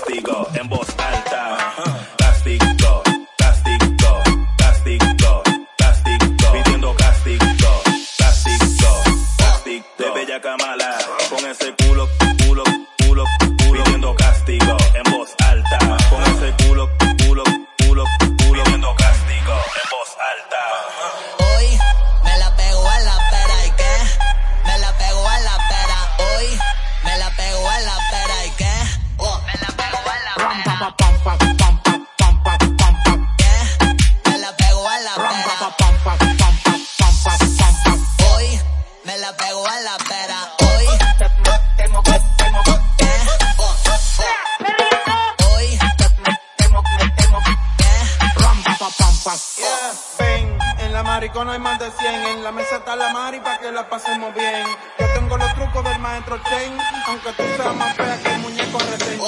castigo en voz alta. Pera. Hoy. Oh, oh. Hoy pa. Yeah, ven, en la maricona hay más de 100. En la mesa está la mari pa' que la pasemos bien. Yo tengo los trucos del maestro Chen. Aunque tú seas más fea que el muñeco recién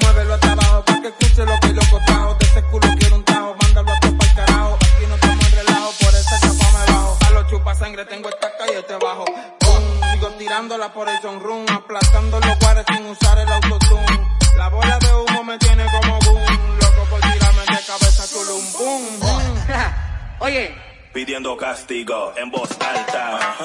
Muévelo hasta abajo pa' que escuche lo que yo cotajo. De ese culo quiero un tajo, mándalo a tu pa'l carajo. Aquí no estamos en relajo, por esa chapa me bajo. A los chupa sangre tengo esta calle este bajo. Tirándola por el sonrum. Aplastando los guares sin usar el autotune. La bola de humo me tiene como boom. Loco por tirarme de cabeza chulum. Boom, boom. Oye, pidiendo castigo en voz alta.